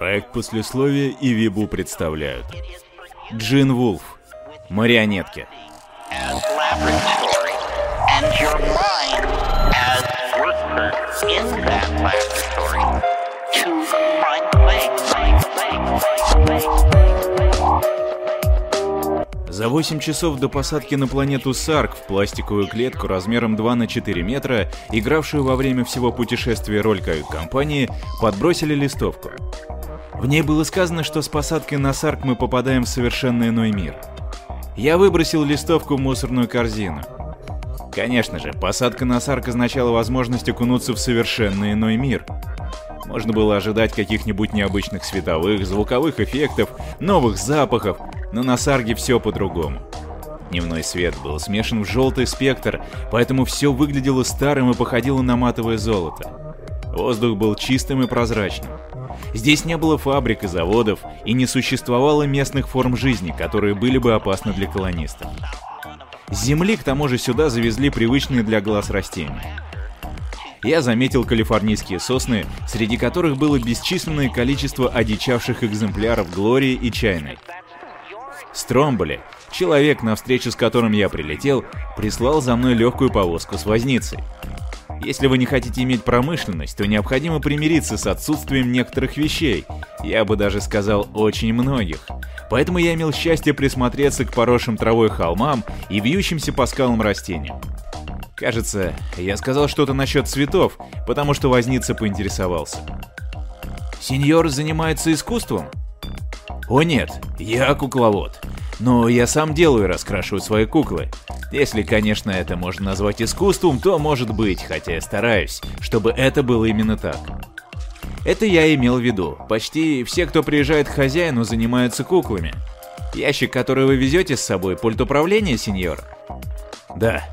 Проект послесловия и Вибу представляют. Джин Вулф. Марионетки. За 8 часов до посадки на планету Сарк в пластиковую клетку размером 2 на 4 метра, игравшую во время всего путешествия роль кают-компании, подбросили листовку. В ней было сказано, что с посадкой на Сарк мы попадаем в совершенно иной мир. Я выбросил листовку в мусорную корзину. Конечно же, посадка на Сарк означала возможность окунуться в совершенно иной мир. Можно было ожидать каких-нибудь необычных световых, звуковых эффектов, новых запахов, но на Сарге все по-другому. Дневной свет был смешан в желтый спектр, поэтому все выглядело старым и походило на матовое золото. Воздух был чистым и прозрачным. Здесь не было фабрик и заводов, и не существовало местных форм жизни, которые были бы опасны для колонистов. С Земли к тому же сюда завезли привычные для глаз растения. Я заметил калифорнийские сосны, среди которых было бесчисленное количество одичавших экземпляров Глории и Чайной. Стромболи, человек, на встречу с которым я прилетел, прислал за мной легкую повозку с возницей. Если вы не хотите иметь промышленность, то необходимо примириться с отсутствием некоторых вещей, я бы даже сказал очень многих. Поэтому я имел счастье присмотреться к поросшим травой холмам и вьющимся по скалам растениям. Кажется, я сказал что-то насчет цветов, потому что возница поинтересовался. «Сеньор занимается искусством?» «О нет, я кукловод. Но я сам делаю и раскрашиваю свои куклы. Если, конечно, это можно назвать искусством, то может быть, хотя я стараюсь, чтобы это было именно так. Это я имел в виду. Почти все, кто приезжает к хозяину, занимаются куклами. Ящик, который вы везете с собой, пульт управления, сеньор? Да.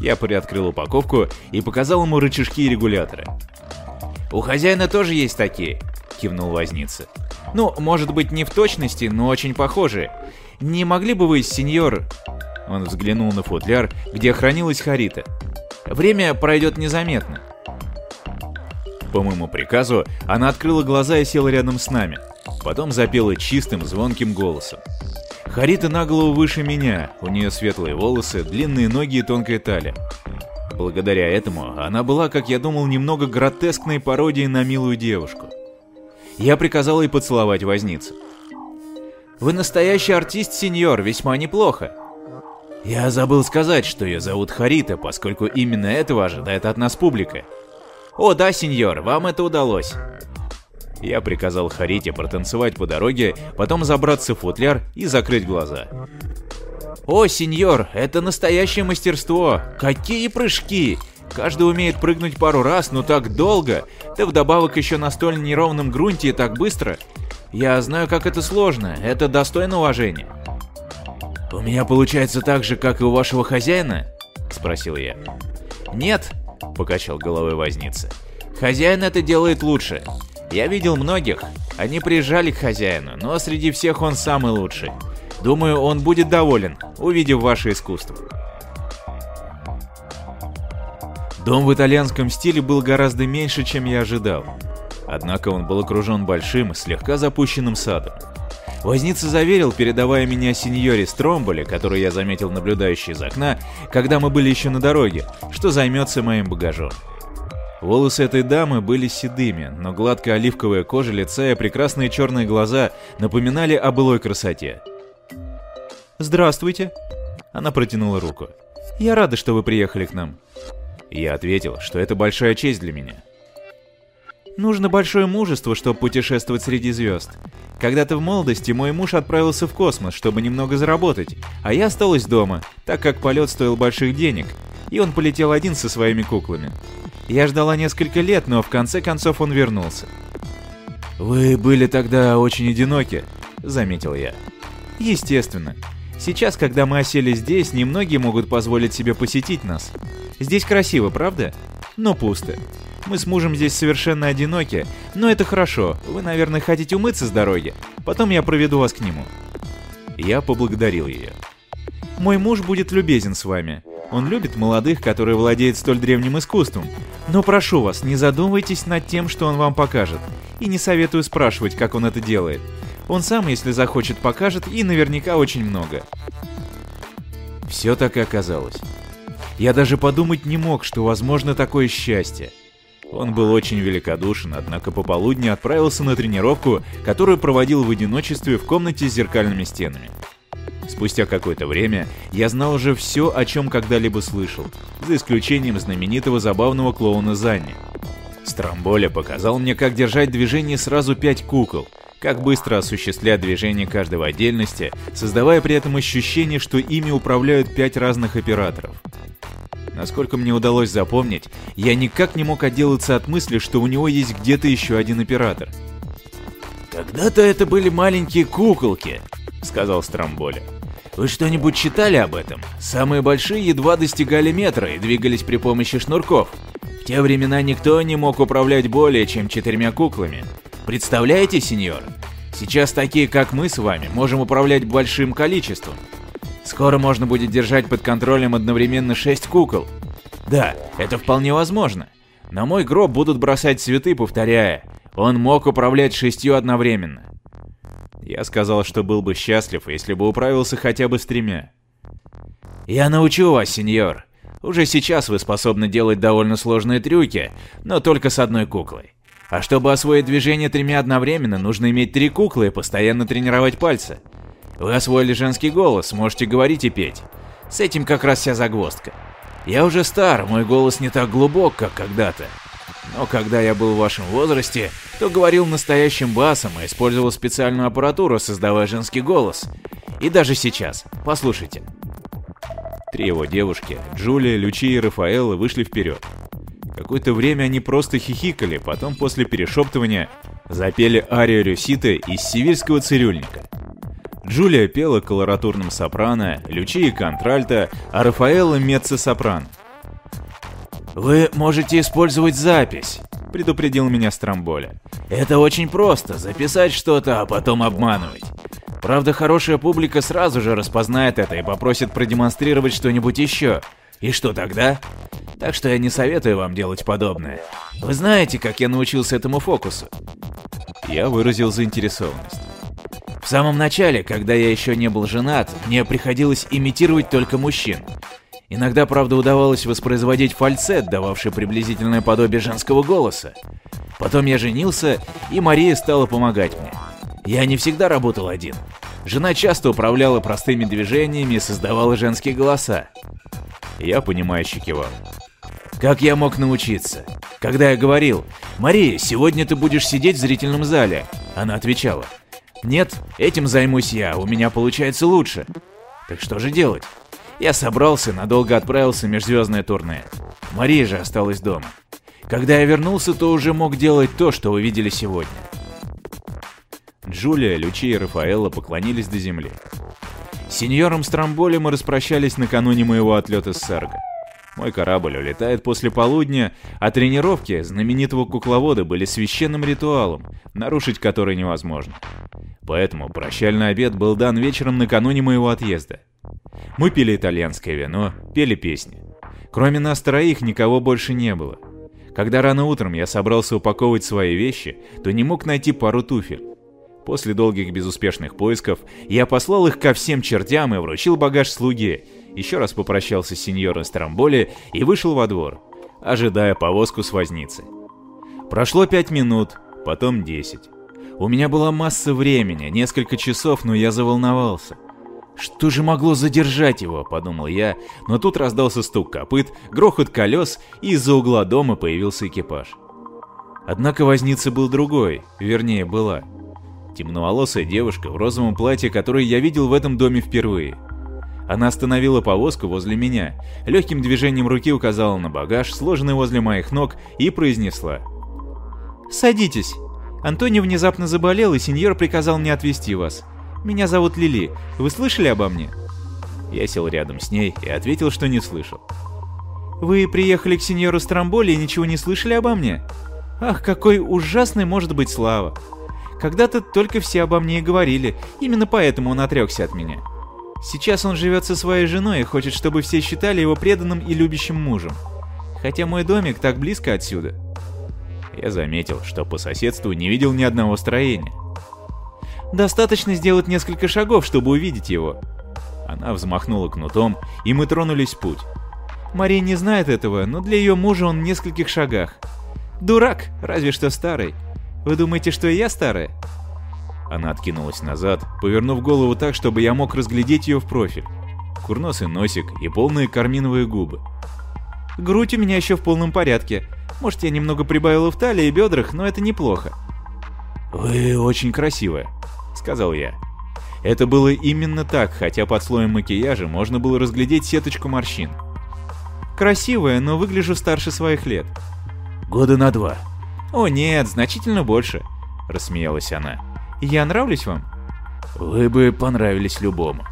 Я приоткрыл упаковку и показал ему рычажки и регуляторы. У хозяина тоже есть такие, кивнул возница. Ну, может быть, не в точности, но очень похожие. Не могли бы вы, сеньор... Он взглянул на футляр, где хранилась Харита. Время пройдет незаметно. По моему приказу, она открыла глаза и села рядом с нами. Потом запела чистым, звонким голосом. Харита на голову выше меня, у нее светлые волосы, длинные ноги и тонкая талия. Благодаря этому она была, как я думал, немного гротескной пародией на милую девушку. Я приказал ей поцеловать возницу. «Вы настоящий артист, сеньор, весьма неплохо», я забыл сказать, что ее зовут Харита, поскольку именно этого ожидает от нас публика. О да, сеньор, вам это удалось. Я приказал Харите протанцевать по дороге, потом забраться в футляр и закрыть глаза. О, сеньор, это настоящее мастерство! Какие прыжки! Каждый умеет прыгнуть пару раз, но так долго, да вдобавок еще на столь неровном грунте и так быстро. Я знаю, как это сложно, это достойно уважения. «У меня получается так же, как и у вашего хозяина?» — спросил я. «Нет», — покачал головой возница. «Хозяин это делает лучше. Я видел многих. Они приезжали к хозяину, но среди всех он самый лучший. Думаю, он будет доволен, увидев ваше искусство». Дом в итальянском стиле был гораздо меньше, чем я ожидал. Однако он был окружен большим, слегка запущенным садом. Возница заверил, передавая меня сеньоре Стромболе, который я заметил наблюдающий из окна, когда мы были еще на дороге, что займется моим багажом. Волосы этой дамы были седыми, но гладкая оливковая кожа лица и прекрасные черные глаза напоминали о былой красоте. «Здравствуйте!» Она протянула руку. «Я рада, что вы приехали к нам». Я ответил, что это большая честь для меня. Нужно большое мужество, чтобы путешествовать среди звезд. Когда-то в молодости мой муж отправился в космос, чтобы немного заработать, а я осталась дома, так как полет стоил больших денег, и он полетел один со своими куклами. Я ждала несколько лет, но в конце концов он вернулся. «Вы были тогда очень одиноки», — заметил я. «Естественно. Сейчас, когда мы осели здесь, немногие могут позволить себе посетить нас. Здесь красиво, правда? Но пусто. Мы с мужем здесь совершенно одиноки, но это хорошо. Вы, наверное, хотите умыться с дороги. Потом я проведу вас к нему». Я поблагодарил ее. «Мой муж будет любезен с вами. Он любит молодых, которые владеют столь древним искусством. Но прошу вас, не задумывайтесь над тем, что он вам покажет. и не советую спрашивать, как он это делает. Он сам, если захочет, покажет, и наверняка очень много. Все так и оказалось. Я даже подумать не мог, что возможно такое счастье. Он был очень великодушен, однако пополудни отправился на тренировку, которую проводил в одиночестве в комнате с зеркальными стенами. Спустя какое-то время я знал уже все, о чем когда-либо слышал, за исключением знаменитого забавного клоуна Занни. Страмболя показал мне, как держать движение сразу пять кукол, как быстро осуществлять движение каждой в отдельности, создавая при этом ощущение, что ими управляют пять разных операторов. Насколько мне удалось запомнить, я никак не мог отделаться от мысли, что у него есть где-то еще один оператор. «Когда-то это были маленькие куколки», — сказал Страмболя. Вы что-нибудь читали об этом? Самые большие едва достигали метра и двигались при помощи шнурков. В те времена никто не мог управлять более чем четырьмя куклами. Представляете, сеньор? Сейчас такие, как мы с вами, можем управлять большим количеством. Скоро можно будет держать под контролем одновременно шесть кукол. Да, это вполне возможно. На мой гроб будут бросать цветы, повторяя, он мог управлять шестью одновременно. Я сказал, что был бы счастлив, если бы управился хотя бы с тремя. «Я научу вас, сеньор. Уже сейчас вы способны делать довольно сложные трюки, но только с одной куклой. А чтобы освоить движение тремя одновременно, нужно иметь три куклы и постоянно тренировать пальцы. Вы освоили женский голос, можете говорить и петь. С этим как раз вся загвоздка. Я уже стар, мой голос не так глубок, как когда-то. Но когда я был в вашем возрасте, то говорил настоящим басом и использовал специальную аппаратуру, создавая женский голос. И даже сейчас. Послушайте. Три его девушки, Джулия, Лючи и Рафаэла, вышли вперед. Какое-то время они просто хихикали, потом после перешептывания запели арию Рюсита из «Сивильского цирюльника». Джулия пела колоратурным сопрано, Лючи и контральто, а Рафаэла меццо-сопрано. «Вы можете использовать запись», — предупредил меня Страмболя. «Это очень просто — записать что-то, а потом обманывать. Правда, хорошая публика сразу же распознает это и попросит продемонстрировать что-нибудь еще. И что тогда? Так что я не советую вам делать подобное. Вы знаете, как я научился этому фокусу?» Я выразил заинтересованность. В самом начале, когда я еще не был женат, мне приходилось имитировать только мужчин. Иногда, правда, удавалось воспроизводить фальцет, дававший приблизительное подобие женского голоса. Потом я женился, и Мария стала помогать мне. Я не всегда работал один. Жена часто управляла простыми движениями и создавала женские голоса. Я понимающе кивал. Как я мог научиться? Когда я говорил, «Мария, сегодня ты будешь сидеть в зрительном зале», она отвечала, «Нет, этим займусь я, у меня получается лучше». Так что же делать? Я собрался, надолго отправился в межзвездное турне. Мария же осталась дома. Когда я вернулся, то уже мог делать то, что вы видели сегодня. Джулия, Лючи и Рафаэлла поклонились до земли. С сеньором Страмболи мы распрощались накануне моего отлета с Сарга. Мой корабль улетает после полудня, а тренировки знаменитого кукловода были священным ритуалом, нарушить который невозможно. Поэтому прощальный обед был дан вечером накануне моего отъезда. Мы пили итальянское вино, пели песни. Кроме нас троих никого больше не было. Когда рано утром я собрался упаковывать свои вещи, то не мог найти пару туфель. После долгих безуспешных поисков я послал их ко всем чертям и вручил багаж слуге, еще раз попрощался с сеньором Страмболи и вышел во двор, ожидая повозку с возницы. Прошло пять минут, потом десять. У меня была масса времени, несколько часов, но я заволновался. Что же могло задержать его, подумал я, но тут раздался стук копыт, грохот колес, и из-за угла дома появился экипаж. Однако возница был другой, вернее была. Темноволосая девушка в розовом платье, которое я видел в этом доме впервые. Она остановила повозку возле меня, легким движением руки указала на багаж, сложенный возле моих ног, и произнесла. «Садитесь. Антони внезапно заболел, и сеньор приказал мне отвезти вас. Меня зовут Лили. Вы слышали обо мне?» Я сел рядом с ней и ответил, что не слышал. «Вы приехали к сеньору Страмболи и ничего не слышали обо мне? Ах, какой ужасной может быть слава! Когда-то только все обо мне и говорили, именно поэтому он отрекся от меня. Сейчас он живет со своей женой и хочет, чтобы все считали его преданным и любящим мужем. Хотя мой домик так близко отсюда». Я заметил, что по соседству не видел ни одного строения. Достаточно сделать несколько шагов, чтобы увидеть его. Она взмахнула кнутом, и мы тронулись в путь. Мария не знает этого, но для ее мужа он в нескольких шагах. Дурак, разве что старый. Вы думаете, что я старая? Она откинулась назад, повернув голову так, чтобы я мог разглядеть ее в профиль. Курносый носик и полные карминовые губы. Грудь у меня еще в полном порядке. Может, я немного прибавила в талии и бедрах, но это неплохо. «Вы очень красивая», — сказал я. Это было именно так, хотя под слоем макияжа можно было разглядеть сеточку морщин. Красивая, но выгляжу старше своих лет. Года на два. О нет, значительно больше, рассмеялась она. Я нравлюсь вам? Вы бы понравились любому.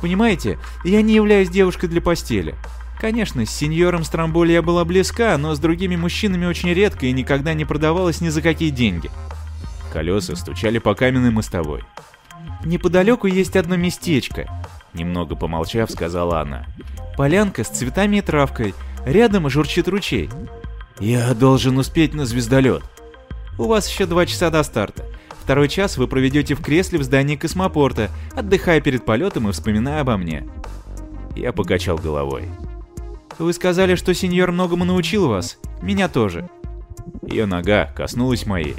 Понимаете, я не являюсь девушкой для постели. Конечно, с сеньором Страмболи я была близка, но с другими мужчинами очень редко и никогда не продавалась ни за какие деньги. Колеса стучали по каменной мостовой. Неподалеку есть одно местечко, немного помолчав, сказала она. Полянка с цветами и травкой. Рядом журчит ручей. Я должен успеть на звездолет. У вас еще два часа до старта. Второй час вы проведете в кресле в здании космопорта, отдыхая перед полетом и вспоминая обо мне. Я покачал головой. Вы сказали, что сеньор многому научил вас. Меня тоже. Ее нога коснулась моей.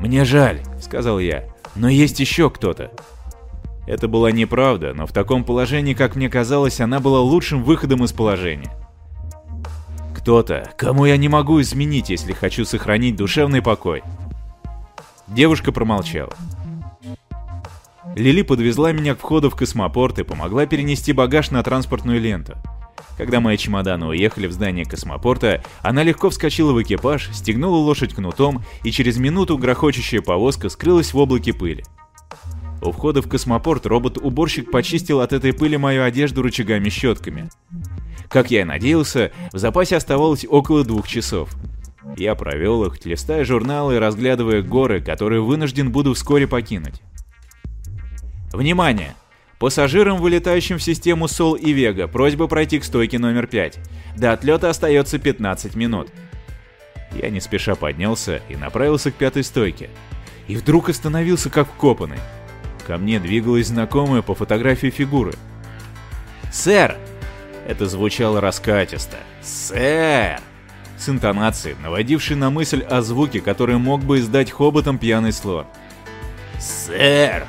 «Мне жаль», — сказал я, — «но есть еще кто-то». Это была неправда, но в таком положении, как мне казалось, она была лучшим выходом из положения. Кто-то, кому я не могу изменить, если хочу сохранить душевный покой. Девушка промолчала. Лили подвезла меня к входу в космопорт и помогла перенести багаж на транспортную ленту. Когда мои чемоданы уехали в здание космопорта, она легко вскочила в экипаж, стегнула лошадь кнутом, и через минуту грохочущая повозка скрылась в облаке пыли. У входа в космопорт робот-уборщик почистил от этой пыли мою одежду рычагами-щетками. Как я и надеялся, в запасе оставалось около двух часов. Я провел их, листая журналы и разглядывая горы, которые вынужден буду вскоре покинуть. Внимание! Пассажирам, вылетающим в систему Сол и Вега, просьба пройти к стойке номер 5. До отлета остается 15 минут. Я не спеша поднялся и направился к пятой стойке. И вдруг остановился как вкопанный. Ко мне двигалась знакомая по фотографии фигура. «Сэр!» Это звучало раскатисто. «Сэр!» С интонацией, наводившей на мысль о звуке, который мог бы издать хоботом пьяный слон. «Сэр!»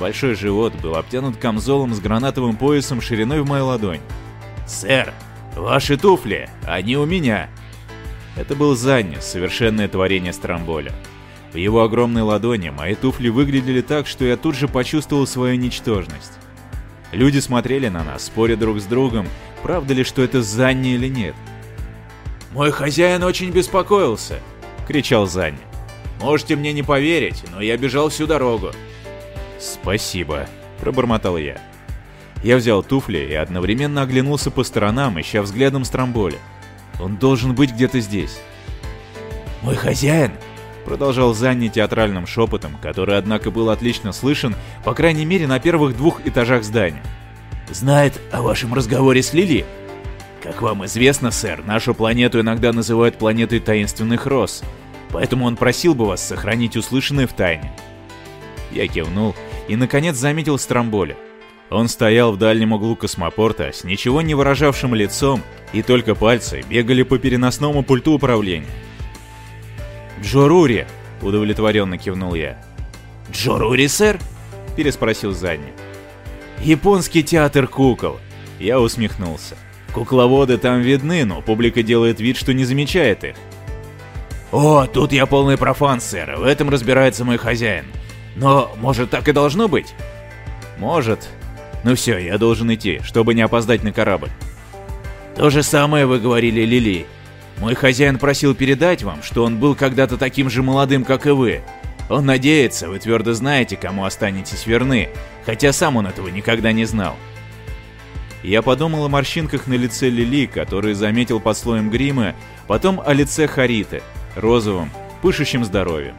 Большой живот был обтянут камзолом с гранатовым поясом шириной в мою ладонь. «Сэр, ваши туфли, они у меня!» Это был Занни, совершенное творение Страмболя. В его огромной ладони мои туфли выглядели так, что я тут же почувствовал свою ничтожность. Люди смотрели на нас, споря друг с другом, правда ли, что это Занни или нет. «Мой хозяин очень беспокоился!» — кричал Занни. «Можете мне не поверить, но я бежал всю дорогу». «Спасибо», — пробормотал я. Я взял туфли и одновременно оглянулся по сторонам, ища взглядом Страмболя. Он должен быть где-то здесь. «Мой хозяин Продолжал Занни театральным шепотом, который, однако, был отлично слышен, по крайней мере, на первых двух этажах здания. «Знает о вашем разговоре с Лили?» «Как вам известно, сэр, нашу планету иногда называют планетой таинственных роз, поэтому он просил бы вас сохранить услышанное в тайне». Я кивнул и, наконец, заметил Страмболя. Он стоял в дальнем углу космопорта с ничего не выражавшим лицом, и только пальцы бегали по переносному пульту управления. «Джорури!» — удовлетворенно кивнул я. «Джорури, сэр?» — переспросил Занни. «Японский театр кукол!» Я усмехнулся. Кукловоды там видны, но публика делает вид, что не замечает их. «О, тут я полный профан, сэр, в этом разбирается мой хозяин. Но, может, так и должно быть?» «Может. Ну все, я должен идти, чтобы не опоздать на корабль». «То же самое вы говорили Лили. Мой хозяин просил передать вам, что он был когда-то таким же молодым, как и вы. Он надеется, вы твердо знаете, кому останетесь верны, хотя сам он этого никогда не знал. Я подумал о морщинках на лице Лили, которые заметил под слоем грима, потом о лице Хариты, розовым, пышущим здоровьем.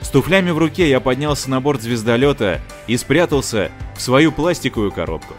С туфлями в руке я поднялся на борт звездолета и спрятался в свою пластиковую коробку.